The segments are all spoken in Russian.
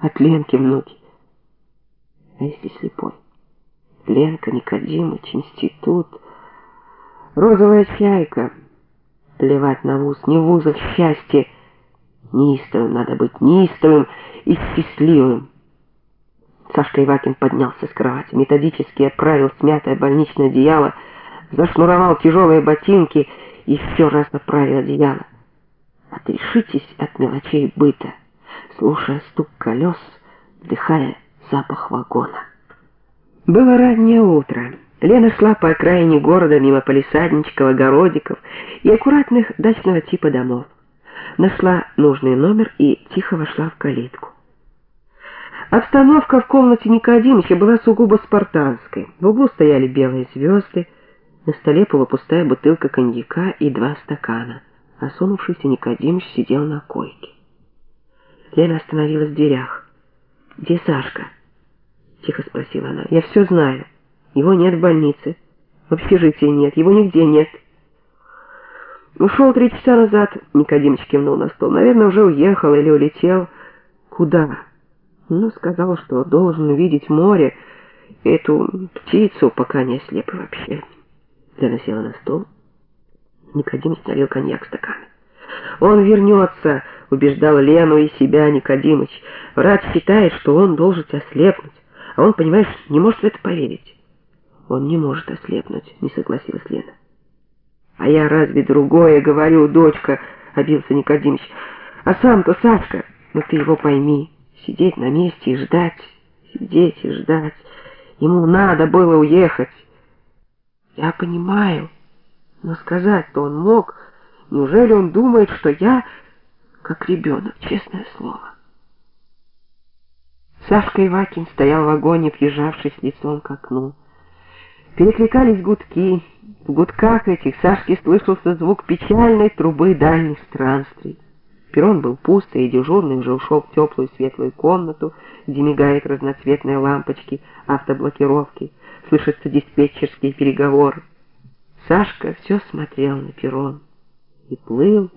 От Ленки внуки. А если слепой? Ленка, Никодимыч, институт, розовая чайка. Плевать на вуз, не в счастье. Неистовым надо быть, неистовым и счастливым. Сашка Ивакин поднялся с кровати, методически оправил смятое больничное одеяло, зашнуровал тяжелые ботинки и еще раз оправил одеяло. Отрешитесь от мелочей быта, слушая стук колес, вдыхая запах вагона. Было раннее утро. Лена шла по окраине города мимо полисадничков, огородиков и аккуратных дачного типа домов. Нашла нужный номер и тихо вошла в калитку. Обстановка в комнате Никодимыча была сугубо спартанской. В углу стояли белые звезды, на столе полупустая бутылка коньяка и два стакана. Осунувшийся Никодимыч сидел на койке. Лена остановилась в дверях. «Где Сашка?» — тихо спросила она. «Я все знаю. Его нет в больнице. В общежитии нет. Его нигде нет». «Ушел три часа назад», — Никодимыч кивнул на стол. «Наверное, уже уехал или улетел». «Куда?» Ну, сказал, что должен увидеть море, эту птицу, пока не ослеп вообще. Лена села на стол. Никодим налил коньяк в стакан. «Он вернется», — убеждал Лену и себя Никодимыч. «Врач считает, что он должен ослепнуть, а он, понимаешь, не может в это поверить». «Он не может ослепнуть», — не согласилась Лена. «А я разве другое говорю, дочка?» — обился Никодимыч. «А сам-то Сашка, ну ты его пойми» сидеть на месте и ждать, сидеть и ждать. Ему надо было уехать. Я понимаю, но сказать-то он мог. Неужели он думает, что я как ребенок, честное слово? Сашка Ивакин стоял в вагоне, прижавшись лицом к окну. Перекликались гудки. В гудках этих Сашке слышался звук печальной трубы дальних странствий. Перрон был пустой, и дежурный уже ушел в теплую светлую комнату, где мигают разноцветные лампочки автоблокировки, слышатся диспетчерские переговоры. Сашка все смотрел на перрон и плыл,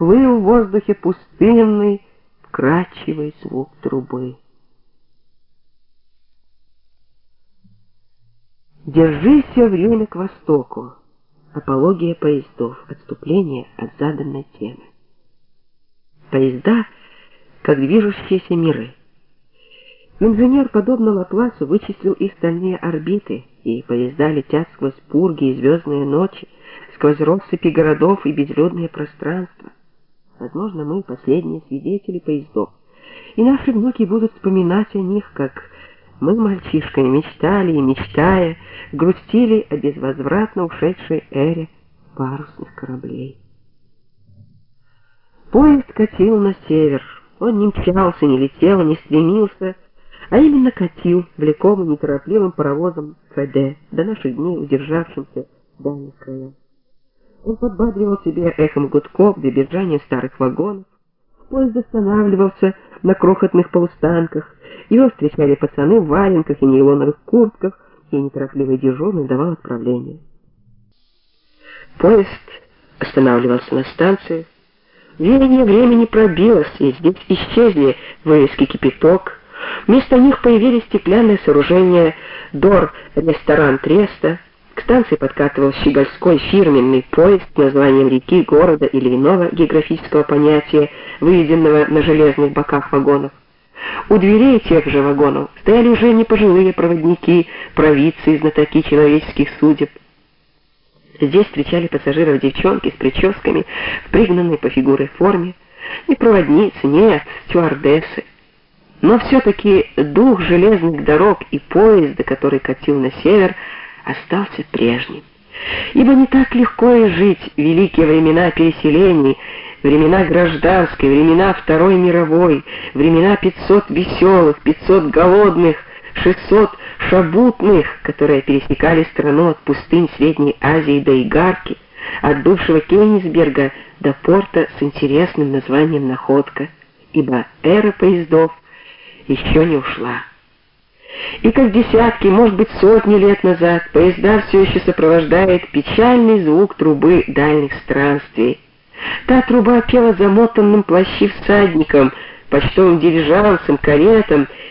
плыл в воздухе пустынный, вкрадчивый звук трубы. Держи все время к востоку. Апология поездов. Отступление от заданной темы поезда, как движущиеся миры. Инженер, подобно Лапласу, вычислил их стальные орбиты, и поезда летят сквозь пурги и звездные ночи, сквозь россыпи городов и безлюдные пространства. Возможно, мы последние свидетели поездов, и наши внуки будут вспоминать о них, как мы, мальчишками, мечтали и, мечтая, грустили о безвозвратно ушедшей эре парусных кораблей. Поезд катил на север. Он не мчался, не летел, не стремился, а именно катил, влекомый неторопливым паровозом ФД, до наших дней удержавшимся в дальних краях. Он подбадривал себе эхом гудков, добежанием старых вагонов. Поезд останавливался на крохотных полустанках. Его встречали пацаны в валенках и нейлоновых куртках, и неторопливый дежурный давал отправление. Поезд останавливался на станции, Веяние времени пробилось, и здесь исчезли вывески «Кипяток». Вместо них появились стеклянные сооружения «Дор», ресторан Треста. К станции подкатывал щегольской фирменный поезд с названием реки, города или иного географического понятия, выведенного на железных боках вагонов. У дверей тех же вагонов стояли уже не пожилые проводники, провидцы и знатоки человеческих судеб. Здесь встречали пассажиров девчонки с прическами, в пригнанной по фигуре форме. Не проводницы, нет, стюардессы. Но все-таки дух железных дорог и поезда, который катил на север, остался прежним. Ибо не так легко и жить великие времена переселений, времена гражданской, времена Второй мировой, времена 500 веселых, 500 голодных, 600 шабутных, которые пересекали страну от пустынь Средней Азии до Игарки, от бывшего Кенигсберга до порта с интересным названием «Находка», ибо эра поездов еще не ушла. И как десятки, может быть сотни лет назад, поезда все еще сопровождает печальный звук трубы дальних странствий. Та труба пела замотанным плащи всадником, почтовым дилижансам, каретам